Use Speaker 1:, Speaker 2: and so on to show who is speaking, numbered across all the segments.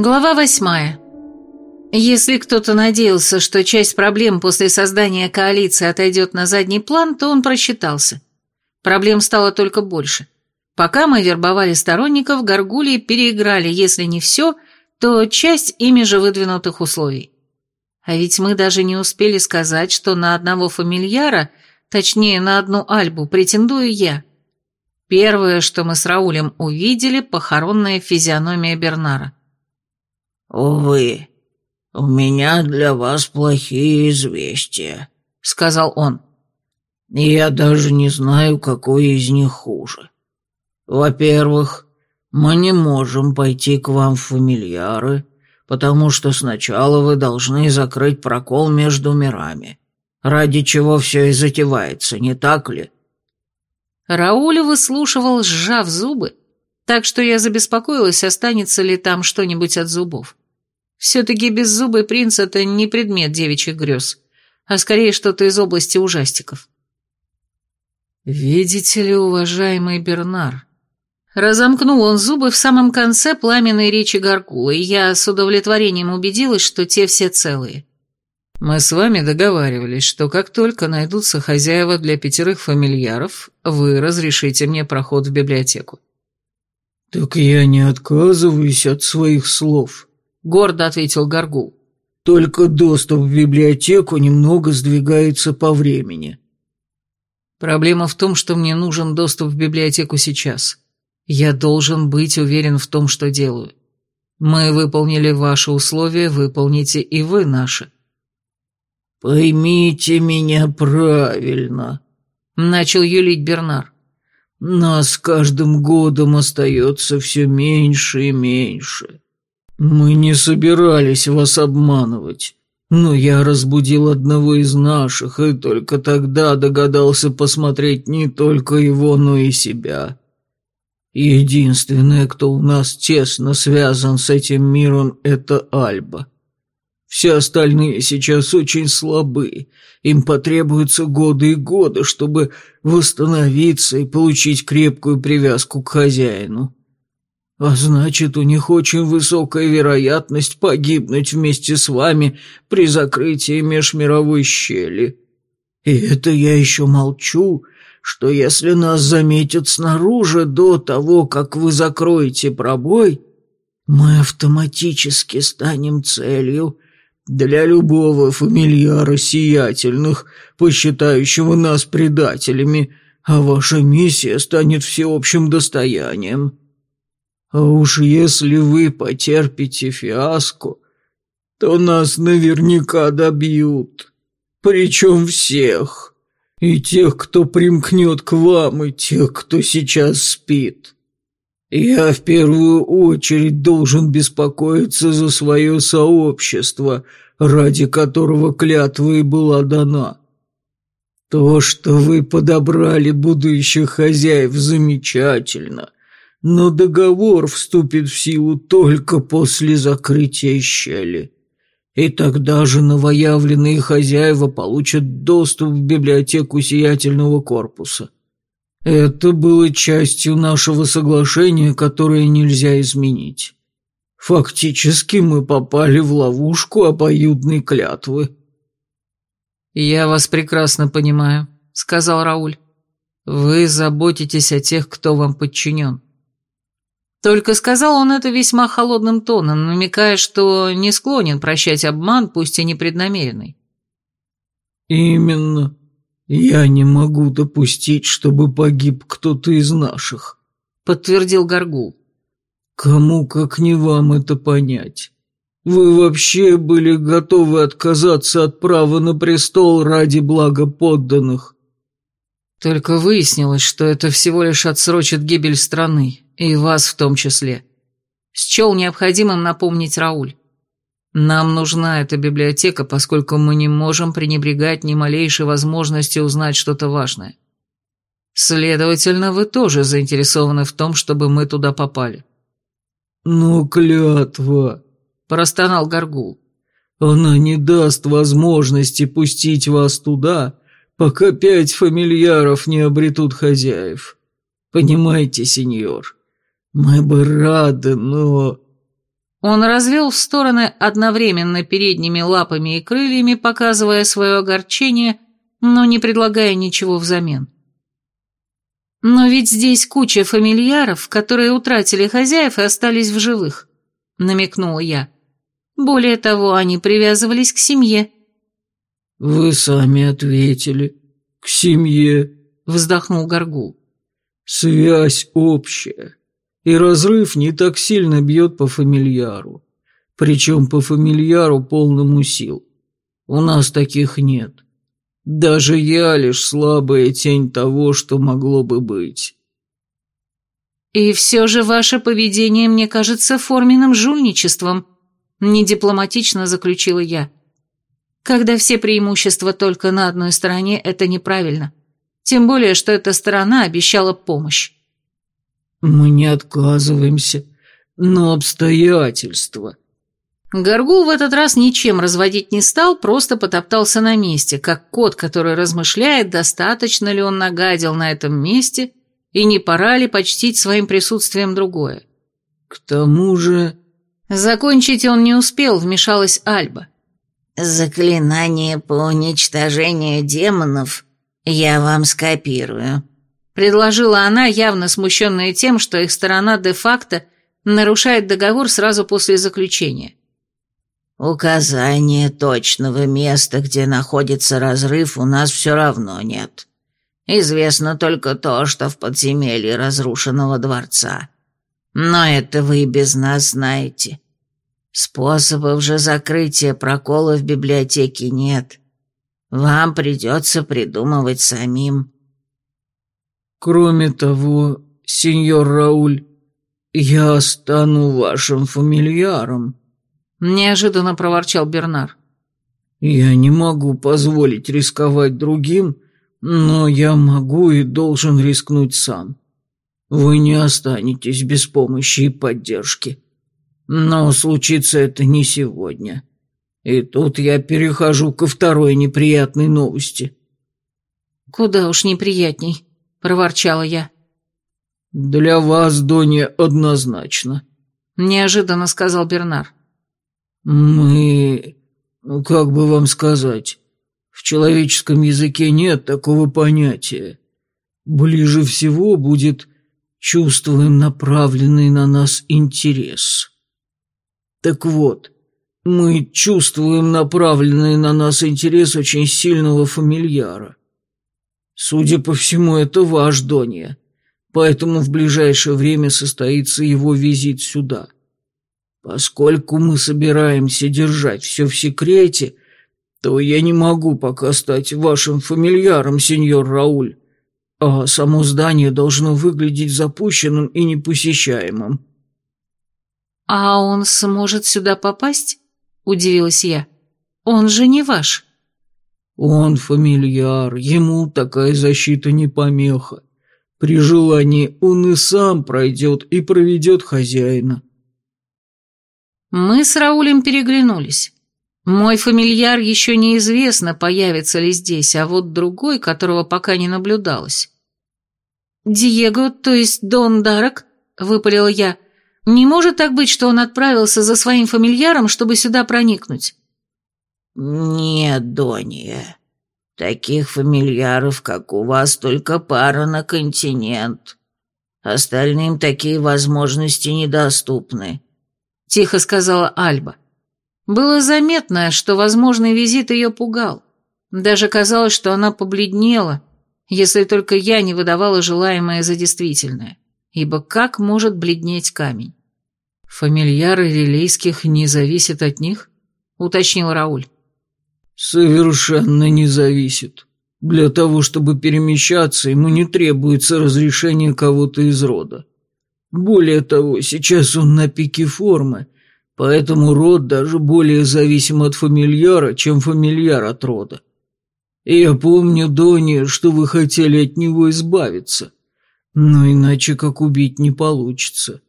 Speaker 1: Глава восьмая. Если кто-то надеялся, что часть проблем после создания коалиции отойдет на задний план, то он просчитался. Проблем стало только больше. Пока мы вербовали сторонников, горгулии переиграли, если не все, то часть ими же выдвинутых условий. А ведь мы даже не успели сказать, что на одного фамильяра, точнее на одну альбу, претендую я. Первое, что мы с Раулем увидели, похоронная физиономия Бернара.
Speaker 2: «Увы, у меня для вас плохие известия», — сказал он. «Я даже не знаю, какое из них хуже. Во-первых, мы не можем пойти к вам в фамильяры, потому что сначала вы должны закрыть прокол между мирами, ради чего все и затевается, не так ли?»
Speaker 1: Рауль выслушивал, сжав зубы, так что я забеспокоилась, останется ли там что-нибудь от зубов. Все-таки беззубый принц — это не предмет девичьих грез, а скорее что-то из области ужастиков. «Видите ли, уважаемый Бернар?» Разомкнул он зубы в самом конце пламенной речи Гаркула, и я с удовлетворением убедилась, что те все целые. Мы с вами договаривались, что как только найдутся хозяева для пятерых фамильяров, вы разрешите мне проход в библиотеку.
Speaker 3: «Так я не отказываюсь от своих слов», — гордо ответил Горгул. «Только доступ в библиотеку немного сдвигается по времени».
Speaker 1: «Проблема в том, что мне нужен доступ в библиотеку сейчас. Я должен быть уверен в том, что делаю. Мы выполнили ваши условия, выполните и вы наши».
Speaker 3: «Поймите меня правильно», — начал юлить Бернар. «Нас с каждым годом остается все меньше и меньше. Мы не собирались вас обманывать, но я разбудил одного из наших и только тогда догадался посмотреть не только его, но и себя. Единственное, кто у нас тесно связан с этим миром, это Альба». Все остальные сейчас очень слабы. Им потребуются годы и годы, чтобы восстановиться и получить крепкую привязку к хозяину. А значит, у них очень высокая вероятность погибнуть вместе с вами при закрытии межмировой щели. И это я еще молчу, что если нас заметят снаружи до того, как вы закроете пробой, мы автоматически станем целью для любого фамильяра сиятельных, посчитающего нас предателями, а ваша миссия станет всеобщим достоянием. А уж если вы потерпите фиаско, то нас наверняка добьют, причем всех, и тех, кто примкнет к вам, и тех, кто сейчас спит». Я в первую очередь должен беспокоиться за свое сообщество, ради которого клятва и была дана. То, что вы подобрали будущих хозяев, замечательно, но договор вступит в силу только после закрытия щели. И тогда же новоявленные хозяева получат доступ в библиотеку сиятельного корпуса. Это было частью нашего соглашения, которое нельзя изменить. Фактически мы попали в ловушку обоюдной клятвы.
Speaker 1: «Я вас прекрасно понимаю», — сказал Рауль. «Вы заботитесь о тех, кто вам подчинен». Только сказал он это весьма холодным тоном, намекая, что не склонен прощать обман, пусть и непреднамеренный.
Speaker 3: «Именно», «Я не могу допустить, чтобы погиб кто-то из наших», — подтвердил Горгул. «Кому, как не вам, это понять? Вы вообще были готовы отказаться от права на престол ради блага подданных?»
Speaker 1: «Только выяснилось, что это всего лишь отсрочит гибель страны, и вас в том числе», — счел необходимым напомнить Рауль. Нам нужна эта библиотека, поскольку мы не можем пренебрегать ни малейшей возможности узнать что-то важное. Следовательно, вы тоже заинтересованы в том, чтобы мы туда попали.
Speaker 3: «Но клятва!» – простонал Горгул. «Она не даст возможности пустить вас туда, пока пять фамильяров не обретут хозяев. Понимаете, сеньор, мы бы рады, но...»
Speaker 1: Он развел в стороны одновременно передними лапами и крыльями, показывая свое огорчение, но не предлагая ничего взамен. «Но ведь здесь куча фамильяров, которые утратили хозяев и остались в живых», — намекнула я. «Более того, они привязывались к семье».
Speaker 3: «Вы сами ответили. К семье», — вздохнул Горгул. «Связь общая, и разрыв не так сильно бьет по фамильяру, причем по фамильяру полному сил. У нас таких нет». Даже я лишь слабая тень того, что могло бы быть.
Speaker 1: И все же ваше поведение мне кажется форменным жульничеством, недипломатично заключила я. Когда все преимущества только на одной стороне, это неправильно. Тем более, что эта сторона обещала помощь.
Speaker 3: Мы не отказываемся, но обстоятельства,
Speaker 1: Горгул в этот раз ничем разводить не стал, просто потоптался на месте, как кот, который размышляет, достаточно ли он нагадил на этом месте и не пора ли почтить своим присутствием другое.
Speaker 3: «К тому же...»
Speaker 1: Закончить он не успел, вмешалась Альба.
Speaker 4: «Заклинание по уничтожению демонов я вам скопирую»,
Speaker 1: предложила она, явно смущенная тем, что их сторона де-факто нарушает договор сразу после заключения.
Speaker 4: Указания точного места, где находится разрыв, у нас все равно нет. Известно только то, что в подземелье разрушенного дворца. Но это вы без нас знаете. Способов же закрытия прокола в библиотеке нет. Вам придется придумывать самим.
Speaker 3: Кроме того, сеньор Рауль, я стану вашим фамильяром,
Speaker 1: Неожиданно проворчал Бернар.
Speaker 3: «Я не могу позволить рисковать другим, но я могу и должен рискнуть сам. Вы не останетесь без помощи и поддержки. Но случится это не сегодня. И тут я перехожу ко второй неприятной новости».
Speaker 1: «Куда уж неприятней», — проворчала я.
Speaker 3: «Для вас, Донья, однозначно», —
Speaker 1: неожиданно сказал Бернар.
Speaker 3: «Мы... как бы вам сказать, в человеческом языке нет такого понятия. Ближе всего будет «чувствуем направленный на нас интерес». Так вот, мы чувствуем направленный на нас интерес очень сильного фамильяра. Судя по всему, это ваш Донья, поэтому в ближайшее время состоится его визит сюда». Поскольку мы собираемся держать все в секрете, то я не могу пока стать вашим фамильяром, сеньор Рауль, а само здание должно выглядеть запущенным и непосещаемым».
Speaker 1: «А он сможет сюда попасть?» – удивилась я. «Он же не ваш».
Speaker 3: «Он фамильяр, ему такая защита не помеха. При желании он и сам пройдет и проведет хозяина».
Speaker 1: Мы с Раулем переглянулись. Мой фамильяр еще неизвестно, появится ли здесь, а вот другой, которого пока не наблюдалось. «Диего, то есть Дон Дарок?» — выпалила я. «Не может так быть, что он отправился за своим фамильяром, чтобы сюда проникнуть?»
Speaker 4: «Нет, Донья. Таких фамильяров, как у вас, только пара на континент. Остальным такие возможности недоступны
Speaker 1: тихо сказала Альба. Было заметно, что возможный визит ее пугал. Даже казалось, что она побледнела, если только я не выдавала желаемое за действительное. Ибо как может бледнеть камень?
Speaker 3: «Фамильяры релейских не зависят от них?» — уточнил Рауль. «Совершенно не зависит. Для того, чтобы перемещаться, ему не требуется разрешение кого-то из рода. Более того, сейчас он на пике формы, поэтому род даже более зависим от фамильяра, чем фамильяр от рода. И я помню, Донни, что вы хотели от него избавиться, но иначе как убить не получится.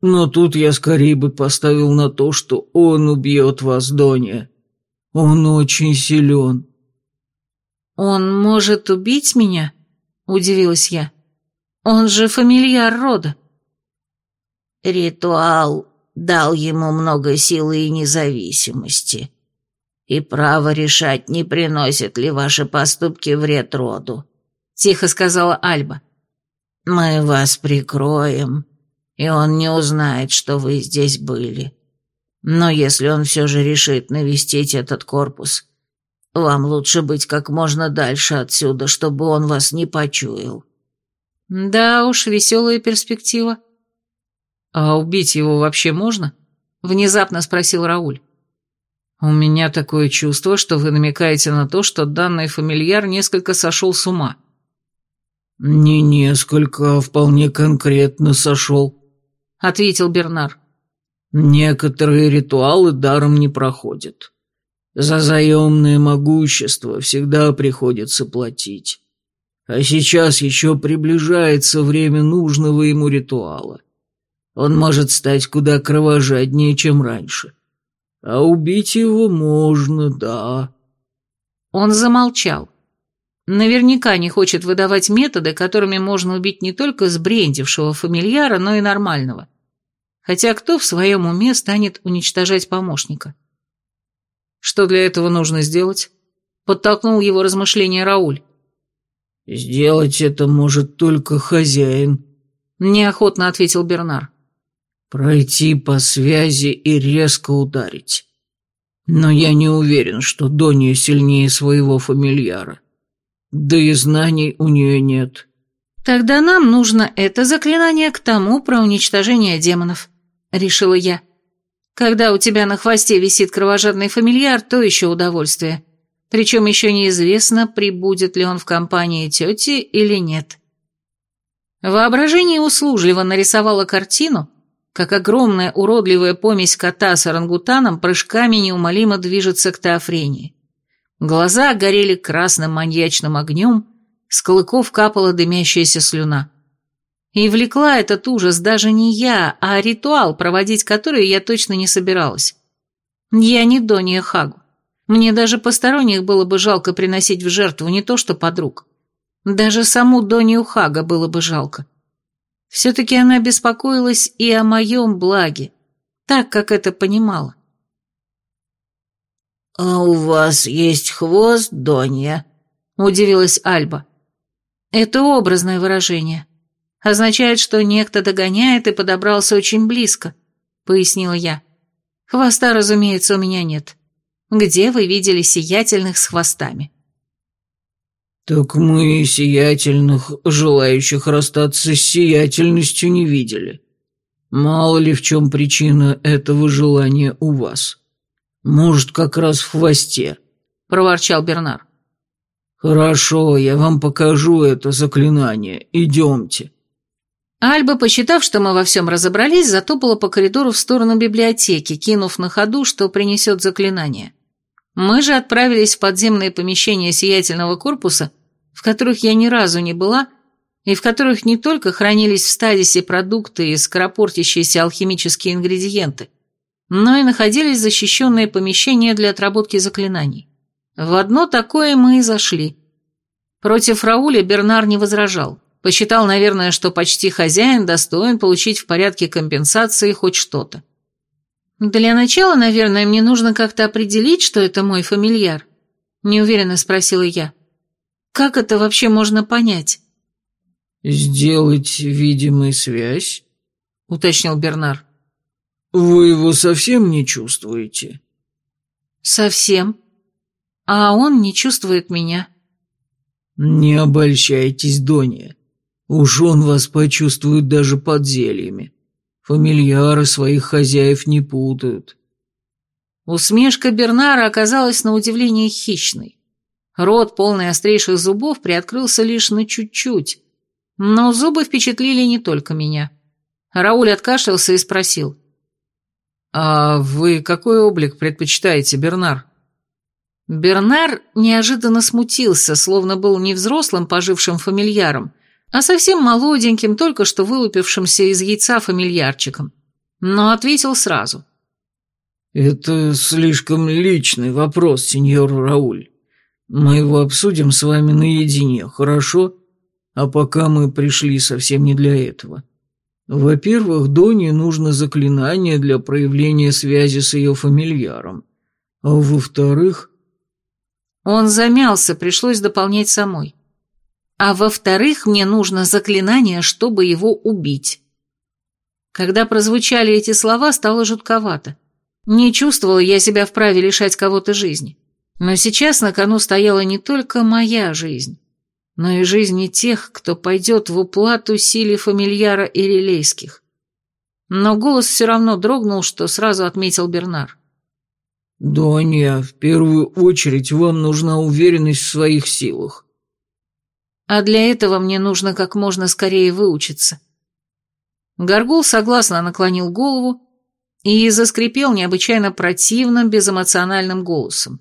Speaker 3: Но тут я скорее бы поставил на то, что он убьет вас, Донни. Он очень силен.
Speaker 1: «Он может убить меня?» – удивилась я. «Он же фамильяр рода».
Speaker 4: Ритуал дал ему много силы и независимости. И право решать, не приносят ли ваши поступки вред роду», — тихо сказала Альба. «Мы вас прикроем, и он не узнает, что вы здесь были. Но если он все же решит навестить этот корпус, вам лучше быть как можно дальше отсюда, чтобы он вас не почуял».
Speaker 1: «Да уж, веселая перспектива». «А убить его вообще можно?» — внезапно спросил Рауль. «У меня такое чувство, что вы намекаете на то, что данный фамильяр несколько сошел с ума».
Speaker 3: «Не несколько, а вполне конкретно сошел», — ответил Бернар. «Некоторые ритуалы даром не проходят. За заемное могущество всегда приходится платить. А сейчас еще приближается время нужного ему ритуала. Он может стать куда кровожаднее, чем раньше. А убить его можно, да.
Speaker 1: Он замолчал. Наверняка не хочет выдавать методы, которыми можно убить не только сбрендившего фамильяра, но и нормального. Хотя кто в своем уме станет уничтожать помощника? Что для этого нужно сделать? Подтолкнул его размышления Рауль.
Speaker 3: «Сделать это может только хозяин», — неохотно ответил Бернар. «Пройти по связи и резко ударить. Но я не уверен, что Донья сильнее своего фамильяра. Да и знаний у нее нет».
Speaker 1: «Тогда нам нужно это заклинание к тому про уничтожение демонов», — решила я. «Когда у тебя на хвосте висит кровожадный фамильяр, то еще удовольствие». Причем еще неизвестно, прибудет ли он в компании тети или нет. Воображение услужливо нарисовало картину, как огромная уродливая помесь кота с орангутаном прыжками неумолимо движется к Теофрении. Глаза горели красным маньячным огнем, с клыков капала дымящаяся слюна. И влекла этот ужас даже не я, а ритуал, проводить который я точно не собиралась. Я не Донья Хагу. Мне даже посторонних было бы жалко приносить в жертву не то что подруг. Даже саму Донью Хага было бы жалко. Все-таки она беспокоилась и о моем благе, так, как это понимала.
Speaker 4: «А у вас есть хвост, Донья?» — удивилась Альба.
Speaker 1: «Это образное выражение. Означает, что некто догоняет и подобрался очень близко», — пояснила я. «Хвоста, разумеется, у меня нет. Где вы видели сиятельных с хвостами?»
Speaker 3: «Так мы сиятельных, желающих расстаться с сиятельностью, не видели. Мало ли в чем причина этого желания у вас. Может, как раз в хвосте», — проворчал Бернар. «Хорошо, я вам покажу это заклинание. Идемте».
Speaker 1: Альба, посчитав, что мы во всем разобрались, затопала по коридору в сторону библиотеки, кинув на ходу, что принесет заклинание. Мы же отправились в подземные помещения сиятельного корпуса, в которых я ни разу не была, и в которых не только хранились в стадисе продукты и скоропортящиеся алхимические ингредиенты, но и находились защищенные помещения для отработки заклинаний. В одно такое мы и зашли. Против Рауля Бернар не возражал. Посчитал, наверное, что почти хозяин достоин получить в порядке компенсации хоть что-то. «Для начала, наверное, мне нужно как-то определить, что это мой фамильяр», — неуверенно спросила я. «Как это вообще можно понять?»
Speaker 3: «Сделать видимую связь?» — уточнил Бернар. «Вы его совсем не чувствуете?»
Speaker 1: «Совсем. А он не чувствует меня».
Speaker 3: «Не обольщайтесь, Донья. Уж он вас почувствует даже под зельями. Фамильяры своих хозяев не путают.
Speaker 1: Усмешка Бернара оказалась на удивление хищной. Рот, полный острейших зубов, приоткрылся лишь на чуть-чуть. Но зубы впечатлили не только меня. Рауль откашлялся и спросил. «А вы какой облик предпочитаете, Бернар?» Бернар неожиданно смутился, словно был не взрослым пожившим фамильяром, а совсем молоденьким, только что вылупившимся из яйца фамильярчиком. Но ответил сразу.
Speaker 3: «Это слишком личный вопрос, сеньор Рауль. Мы его обсудим с вами наедине, хорошо? А пока мы пришли совсем не для этого. Во-первых, Доне нужно заклинание для проявления связи с ее фамильяром. А во-вторых...
Speaker 1: Он замялся, пришлось дополнять самой. А во-вторых, мне нужно заклинание, чтобы его убить. Когда прозвучали эти слова, стало жутковато. Не чувствовала я себя вправе лишать кого-то жизни. Но сейчас на кону стояла не только моя жизнь, но и жизни тех, кто пойдет в уплату силе фамильяра и релейских. Но голос все равно дрогнул, что сразу отметил Бернар.
Speaker 3: «Донья, в первую очередь вам нужна уверенность в своих силах».
Speaker 1: «А для этого мне нужно как можно скорее выучиться». Горгул согласно наклонил голову и заскрипел необычайно противным, безэмоциональным голосом.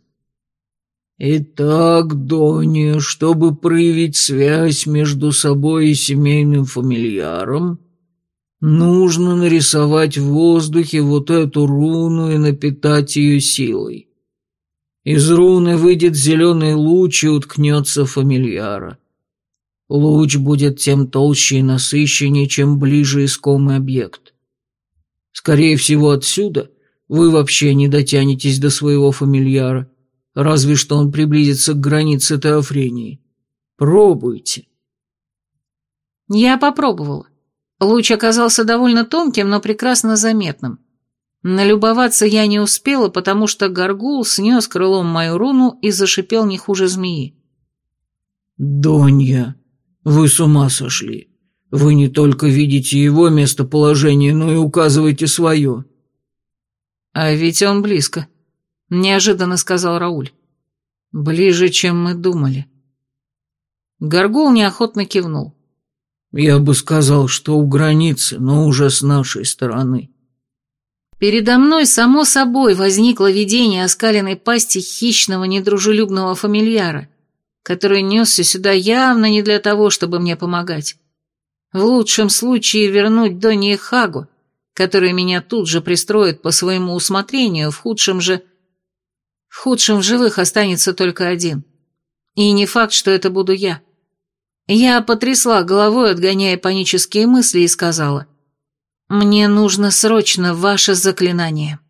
Speaker 3: «Итак, Донни, чтобы проявить связь между собой и семейным фамильяром, нужно нарисовать в воздухе вот эту руну и напитать ее силой. Из руны выйдет зеленый луч и уткнется фамильяра. Луч будет тем толще и насыщеннее, чем ближе искомый объект. Скорее всего, отсюда вы вообще не дотянетесь до своего фамильяра, разве что он приблизится к границе теофрении. Пробуйте.
Speaker 1: Я попробовала. Луч оказался довольно тонким, но прекрасно заметным. Налюбоваться я не успела, потому что горгул снес крылом мою руну и зашипел не хуже змеи.
Speaker 3: «Донья, вы с ума сошли. Вы не только видите его местоположение, но и указываете свое».
Speaker 1: «А ведь он близко», неожиданно сказал Рауль. Ближе, чем мы думали. Горгул неохотно кивнул.
Speaker 3: Я бы сказал, что у границы, но уже с нашей стороны.
Speaker 1: Передо мной, само собой, возникло видение оскаленной пасти хищного недружелюбного фамильяра, который несся сюда явно не для того, чтобы мне помогать. В лучшем случае вернуть Донни Хагу, который меня тут же пристроит по своему усмотрению, в худшем же в худшем в живых останется только один. И не факт, что это буду я. Я потрясла головой, отгоняя панические мысли, и сказала, «Мне нужно срочно ваше заклинание».